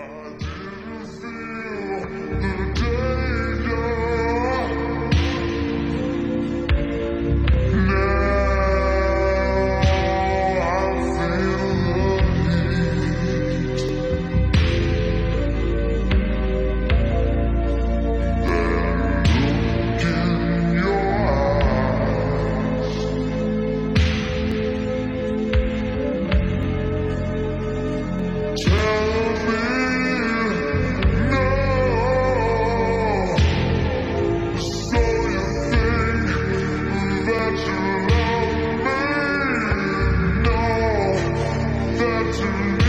I did to